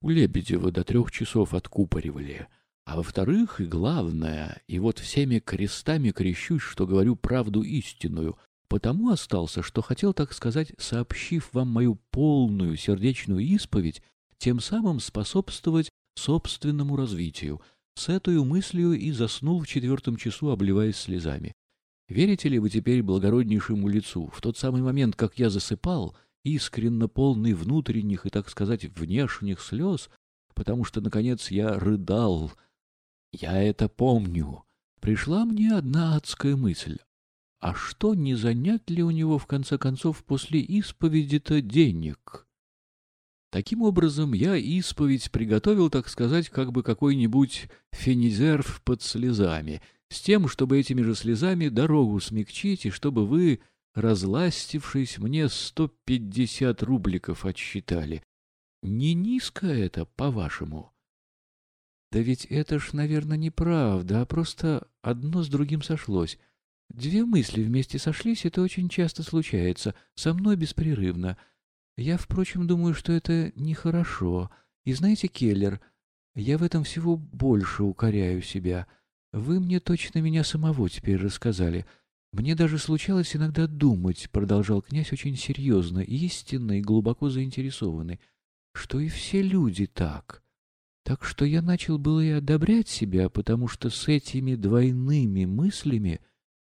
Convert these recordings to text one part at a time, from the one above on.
у Лебедева до трех часов откупоривали. А во-вторых, и главное, и вот всеми крестами крещусь, что говорю правду истинную, потому остался, что хотел, так сказать, сообщив вам мою полную сердечную исповедь, тем самым способствовать собственному развитию. С этой мыслью и заснул в четвертом часу, обливаясь слезами. Верите ли вы теперь благороднейшему лицу? В тот самый момент, как я засыпал, искренно полный внутренних и, так сказать, внешних слез, потому что, наконец, я рыдал. Я это помню. Пришла мне одна адская мысль. А что, не занять ли у него, в конце концов, после исповеди-то денег? Таким образом, я исповедь приготовил, так сказать, как бы какой-нибудь фенизерв под слезами, с тем, чтобы этими же слезами дорогу смягчить, и чтобы вы, разластившись, мне сто пятьдесят рубликов отсчитали. Не низко это, по-вашему? Да ведь это ж, наверное, неправда, а просто одно с другим сошлось. Две мысли вместе сошлись, это очень часто случается, со мной беспрерывно. Я, впрочем, думаю, что это нехорошо. И знаете, Келлер, я в этом всего больше укоряю себя. Вы мне точно меня самого теперь рассказали. Мне даже случалось иногда думать, — продолжал князь очень серьезно, истинно и глубоко заинтересованный, — что и все люди так. Так что я начал было и одобрять себя, потому что с этими двойными мыслями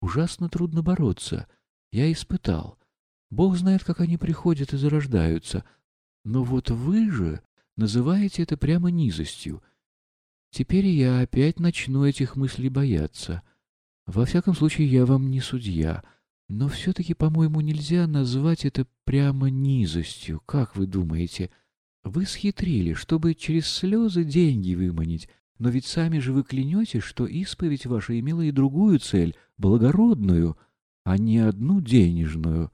ужасно трудно бороться. Я испытал. Бог знает, как они приходят и зарождаются. Но вот вы же называете это прямо низостью. Теперь я опять начну этих мыслей бояться. Во всяком случае, я вам не судья. Но все-таки, по-моему, нельзя назвать это прямо низостью. Как вы думаете? Вы схитрили, чтобы через слезы деньги выманить. Но ведь сами же вы клянетесь, что исповедь ваша имела и другую цель, благородную, а не одну денежную.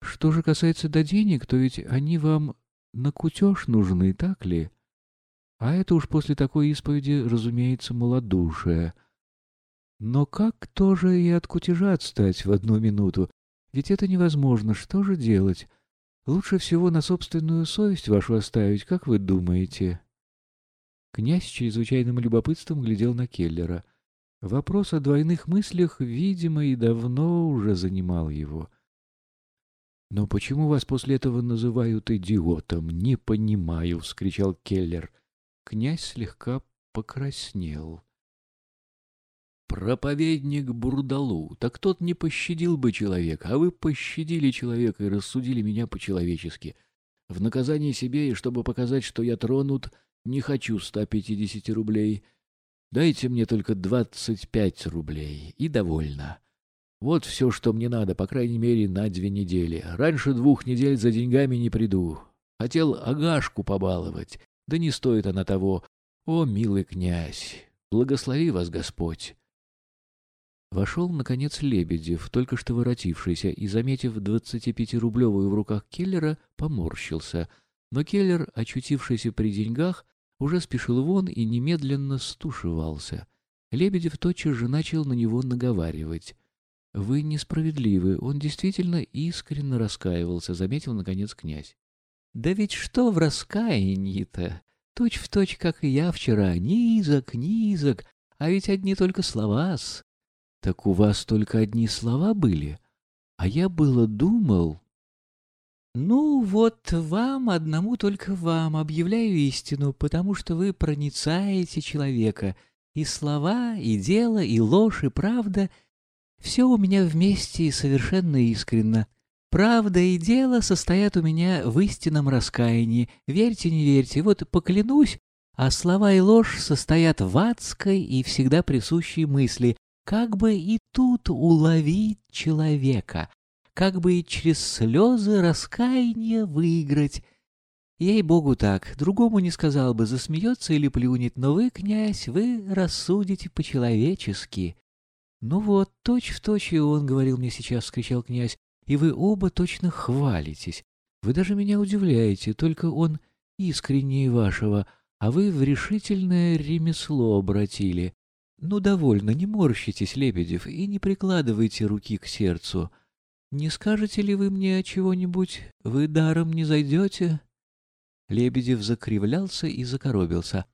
Что же касается до денег, то ведь они вам на кутеж нужны, так ли? А это уж после такой исповеди, разумеется, малодушие. Но как тоже и от кутежа отстать в одну минуту? Ведь это невозможно. Что же делать? Лучше всего на собственную совесть вашу оставить, как вы думаете?» Князь с чрезвычайным любопытством глядел на Келлера. Вопрос о двойных мыслях, видимо, и давно уже занимал его. «Но почему вас после этого называют идиотом? Не понимаю!» — вскричал Келлер. Князь слегка покраснел. «Проповедник Бурдалу, так тот не пощадил бы человека, а вы пощадили человека и рассудили меня по-человечески. В наказание себе, и чтобы показать, что я тронут, не хочу ста пятидесяти рублей. Дайте мне только двадцать пять рублей, и довольно. Вот все, что мне надо, по крайней мере, на две недели. Раньше двух недель за деньгами не приду. Хотел Агашку побаловать, да не стоит она того. О, милый князь, благослови вас Господь!» Вошел, наконец, Лебедев, только что воротившийся, и, заметив двадцатипятирублевую в руках Келлера, поморщился. Но Келлер, очутившийся при деньгах, уже спешил вон и немедленно стушевался. Лебедев тотчас же начал на него наговаривать. «Вы несправедливы, он действительно искренне раскаивался», — заметил, наконец, князь. «Да ведь что в раскаянии-то? Точь в точь, как и я вчера, низок, низок, а ведь одни только слова-с. Так у вас только одни слова были? А я было думал... Ну, вот вам, одному только вам, объявляю истину, потому что вы проницаете человека. И слова, и дело, и ложь, и правда — все у меня вместе и совершенно искренно. Правда и дело состоят у меня в истинном раскаянии. Верьте, не верьте, вот поклянусь, а слова и ложь состоят в адской и всегда присущей мысли, как бы и тут уловить человека, как бы и через слезы раскаяния выиграть. Ей-богу так, другому не сказал бы, засмеется или плюнет, но вы, князь, вы рассудите по-человечески. Ну вот, точь-в-точь точь он говорил мне сейчас, — скричал князь, — и вы оба точно хвалитесь. Вы даже меня удивляете, только он искреннее вашего, а вы в решительное ремесло обратили. Ну, довольно, не морщитесь, Лебедев, и не прикладывайте руки к сердцу. Не скажете ли вы мне чего-нибудь? Вы даром не зайдете?» Лебедев закривлялся и закоробился.